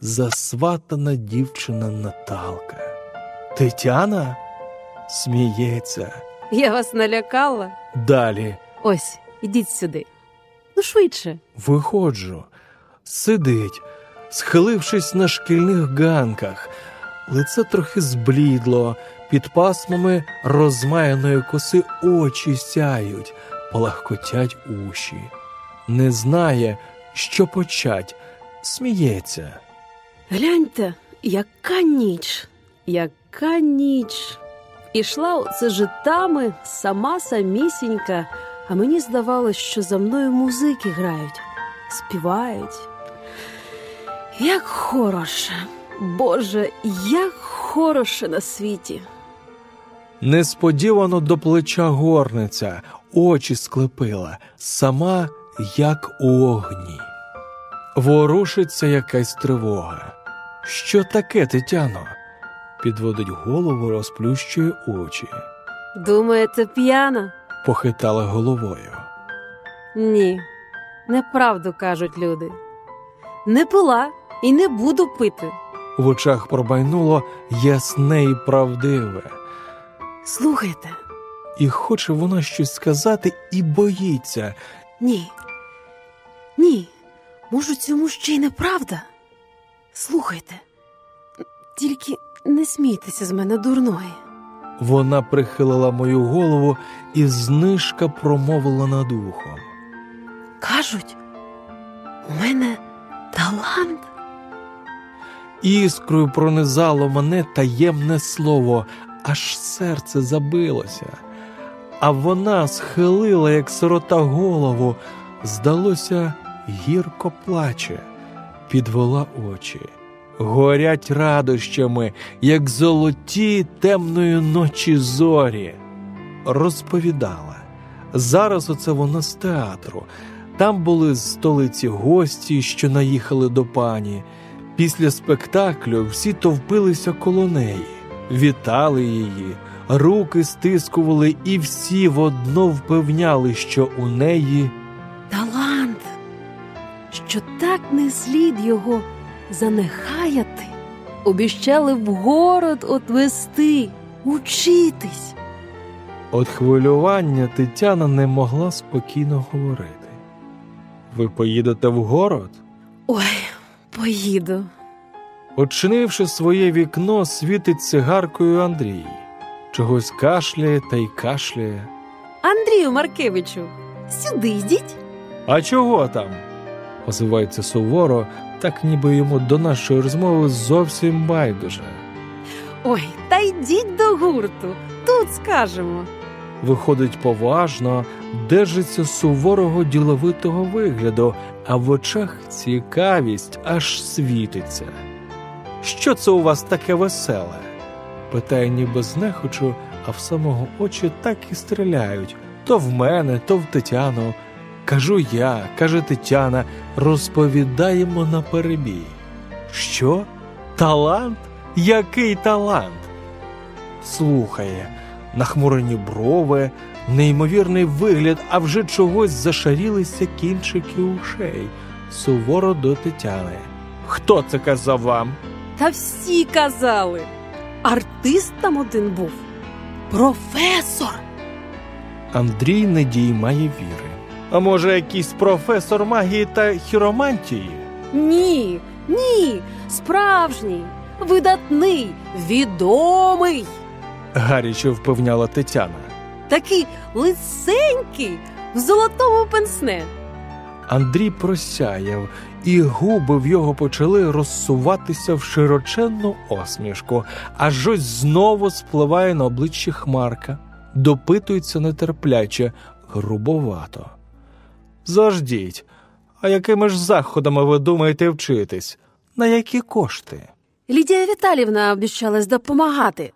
засватана дівчина Наталка. Тетяна сміється. Я вас налякала. Далі Ось, ідіть сюди. Ну, швидше. виходжу, сидить, схилившись на шкільних ганках, лице трохи зблідло, під пасмами розмаяної коси очі сяють, полагкотять уші. Не знає, що почать, сміється. Гляньте, яка ніч, яка ніч. Ішла оце житами сама самісінька, а мені здавалось, що за мною музики грають, співають. Як хороше, Боже, як хороше на світі. Несподівано до плеча горниця, очі склепила, сама як у огні. Ворушиться якась тривога. Що таке, Тетяно? Підводить голову, розплющує очі, Думаєте, п'яна? похитала головою. Ні, неправду кажуть люди. Не пила і не буду пити. В очах пробайнуло ясне і правдиве, Слухайте, і хоче вона щось сказати, і боїться. ні. Ні, може, цьому ще й неправда. Слухайте, тільки не смійтеся з мене дурної. Вона прихилила мою голову і знижка промовила над ухом. Кажуть, у мене талант. Іскрою пронизало мене таємне слово, аж серце забилося. А вона схилила, як сирота, голову, здалося, гірко плаче, підвела очі. Горять радощами, як золоті темної ночі зорі. Розповідала. Зараз оце вона з театру. Там були з столиці гості, що наїхали до пані. Після спектаклю всі товпилися коло неї, вітали її, руки стискували, і всі водно впевняли, що у неї що так не слід його занехаяти, обіщали в город отвести, учитись. От хвилювання Тетяна не могла спокійно говорити. Ви поїдете в город? Ой, поїду. Очинивши своє вікно, світить цигаркою Андрій. Чогось кашляє та й кашляє. Андрію Маркевичу, сюди йдіть. А чого там? Озивається суворо, так ніби йому до нашої розмови зовсім байдуже. Ой, та йдіть до гурту, тут скажемо. Виходить поважно, держиться суворого діловитого вигляду, а в очах цікавість аж світиться. Що це у вас таке веселе? питає ніби знехочу, а в самого очі так і стріляють то в мене, то в Тетяну. Кажу я, каже Тетяна, розповідаємо на перебій. Що? Талант? Який талант? Слухає, нахмурені брови, неймовірний вигляд, а вже чогось зашарілися кінчики ушей. Суворо до Тетяни. Хто це казав вам? Та всі казали. Артист там один був. Професор. Андрій не діймає віри. А може, якийсь професор магії та хіромантії? Ні, ні, справжній, видатний, відомий. гаряче впевняла Тетяна. Такий лисенький, в золотому пенсне. Андрій просяяв, і губи в його почали розсуватися в широченну осмішку, аж ось знову спливає на обличчі Хмарка, допитується нетерпляче, грубовато. Заждіть, а якими ж заходами ви думаєте вчитись? На які кошти? Лідія Віталівна обіцялась допомагати.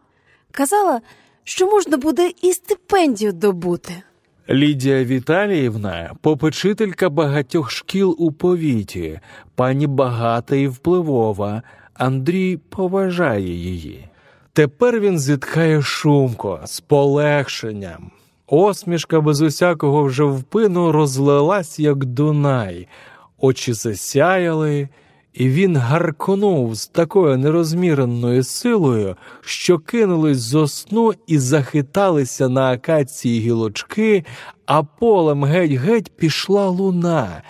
Казала, що можна буде і стипендію добути. Лідія Віталіївна попечителька багатьох шкіл у повіті, пані багата і впливова. Андрій поважає її. Тепер він зітхає шумко, з полегшенням. Осмішка без усякого вже впину розлилась, як Дунай, очі засяяли, і він гарконув з такою нерозміреною силою, що кинулись зо сну і захиталися на акації гілочки, а полем геть-геть пішла луна,